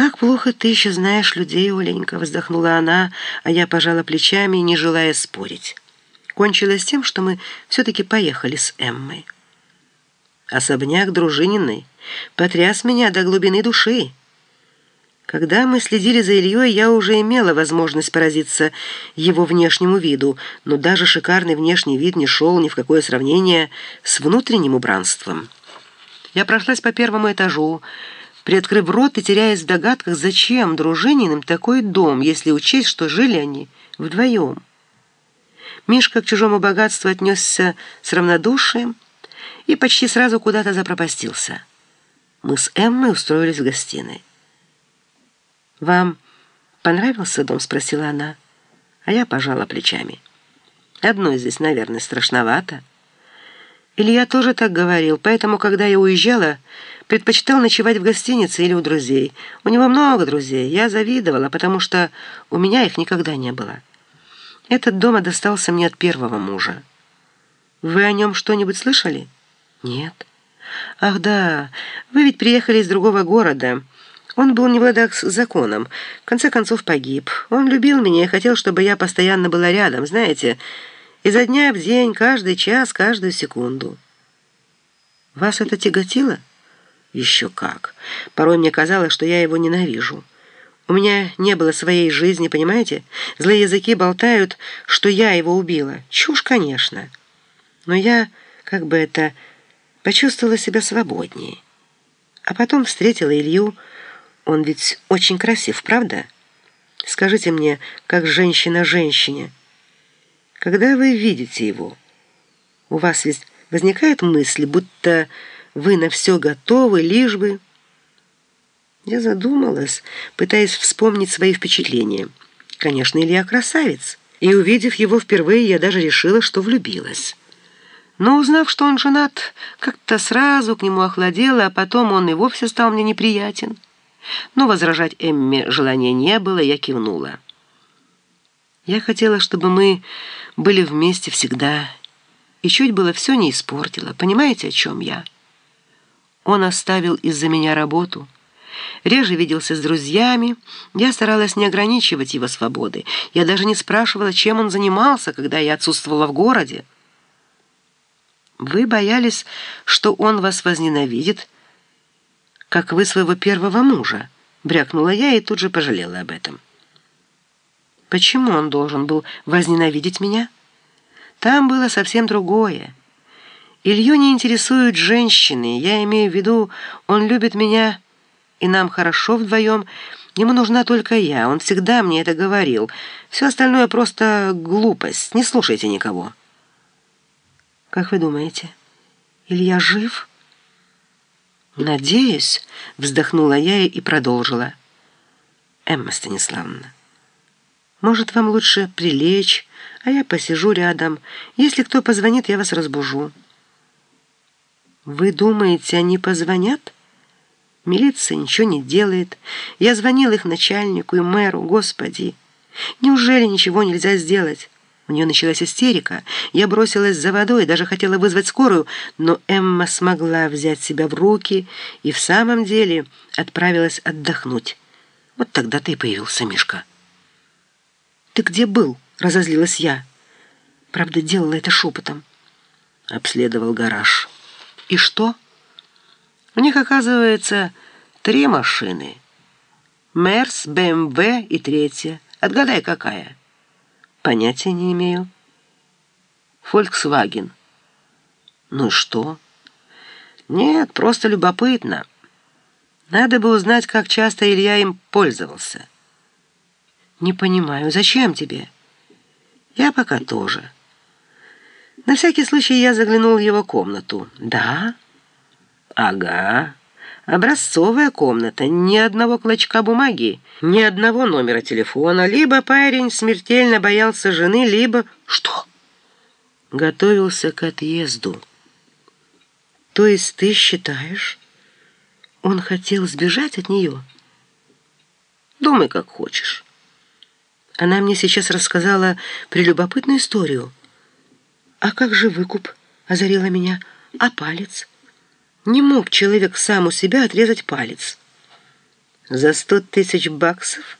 «Как плохо ты еще знаешь людей, Оленька!» — вздохнула она, а я пожала плечами, не желая спорить. Кончилось тем, что мы все-таки поехали с Эммой. Особняк Дружининой потряс меня до глубины души. Когда мы следили за Ильей, я уже имела возможность поразиться его внешнему виду, но даже шикарный внешний вид не шел ни в какое сравнение с внутренним убранством. Я прошлась по первому этажу, приоткрыв рот и теряясь в догадках, зачем Дружининым такой дом, если учесть, что жили они вдвоем. Мишка к чужому богатству отнесся с равнодушием и почти сразу куда-то запропастился. Мы с Эммой устроились в гостиной. «Вам понравился дом?» — спросила она. А я пожала плечами. «Одной здесь, наверное, страшновато». Илья тоже так говорил, поэтому, когда я уезжала, предпочитал ночевать в гостинице или у друзей. У него много друзей. Я завидовала, потому что у меня их никогда не было. Этот дом достался мне от первого мужа. Вы о нем что-нибудь слышали? Нет. Ах да, вы ведь приехали из другого города. Он был не в ладах с законом. В конце концов погиб. Он любил меня и хотел, чтобы я постоянно была рядом, знаете, изо дня в день, каждый час, каждую секунду. Вас это тяготило? Еще как. Порой мне казалось, что я его ненавижу. У меня не было своей жизни, понимаете? Злые языки болтают, что я его убила. Чушь, конечно. Но я, как бы это, почувствовала себя свободнее. А потом встретила Илью, он ведь очень красив, правда? Скажите мне, как женщина женщине. Когда вы видите его, у вас ведь возникает мысль, будто вы на все готовы, лишь бы... Я задумалась, пытаясь вспомнить свои впечатления. Конечно, Илья красавец, и, увидев его впервые, я даже решила, что влюбилась. Но узнав, что он женат, как-то сразу к нему охладела, а потом он и вовсе стал мне неприятен. Но возражать Эмме желания не было, я кивнула. Я хотела, чтобы мы были вместе всегда, и чуть было все не испортила. Понимаете, о чем я? Он оставил из-за меня работу, реже виделся с друзьями. Я старалась не ограничивать его свободы. Я даже не спрашивала, чем он занимался, когда я отсутствовала в городе. Вы боялись, что он вас возненавидит, как вы своего первого мужа», — брякнула я и тут же пожалела об этом. «Почему он должен был возненавидеть меня?» «Там было совсем другое. Илью не интересуют женщины, я имею в виду, он любит меня, и нам хорошо вдвоем, ему нужна только я, он всегда мне это говорил. Все остальное просто глупость, не слушайте никого». «Как вы думаете, Илья жив?» «Надеюсь», — вздохнула я и продолжила. «Эмма Станиславовна, может, вам лучше прилечь, а я посижу рядом. Если кто позвонит, я вас разбужу». «Вы думаете, они позвонят?» «Милиция ничего не делает. Я звонил их начальнику и мэру. Господи, неужели ничего нельзя сделать?» У нее началась истерика. Я бросилась за водой, даже хотела вызвать скорую, но Эмма смогла взять себя в руки и в самом деле отправилась отдохнуть. Вот тогда-то и появился Мишка. «Ты где был?» — разозлилась я. Правда, делала это шепотом. Обследовал гараж. «И что?» «У них, оказывается, три машины. Мерс, БМВ и третья. Отгадай, какая?» Понятия не имею. Volkswagen. Ну и что? Нет, просто любопытно. Надо бы узнать, как часто Илья им пользовался. Не понимаю, зачем тебе? Я пока тоже. На всякий случай я заглянул в его комнату. Да? Ага. Образцовая комната, ни одного клочка бумаги, ни одного номера телефона. Либо парень смертельно боялся жены, либо... Что? Готовился к отъезду. То есть ты считаешь, он хотел сбежать от нее? Думай, как хочешь. Она мне сейчас рассказала прелюбопытную историю. А как же выкуп? Озарила меня. А палец? Не мог человек сам у себя отрезать палец. За сто тысяч баксов?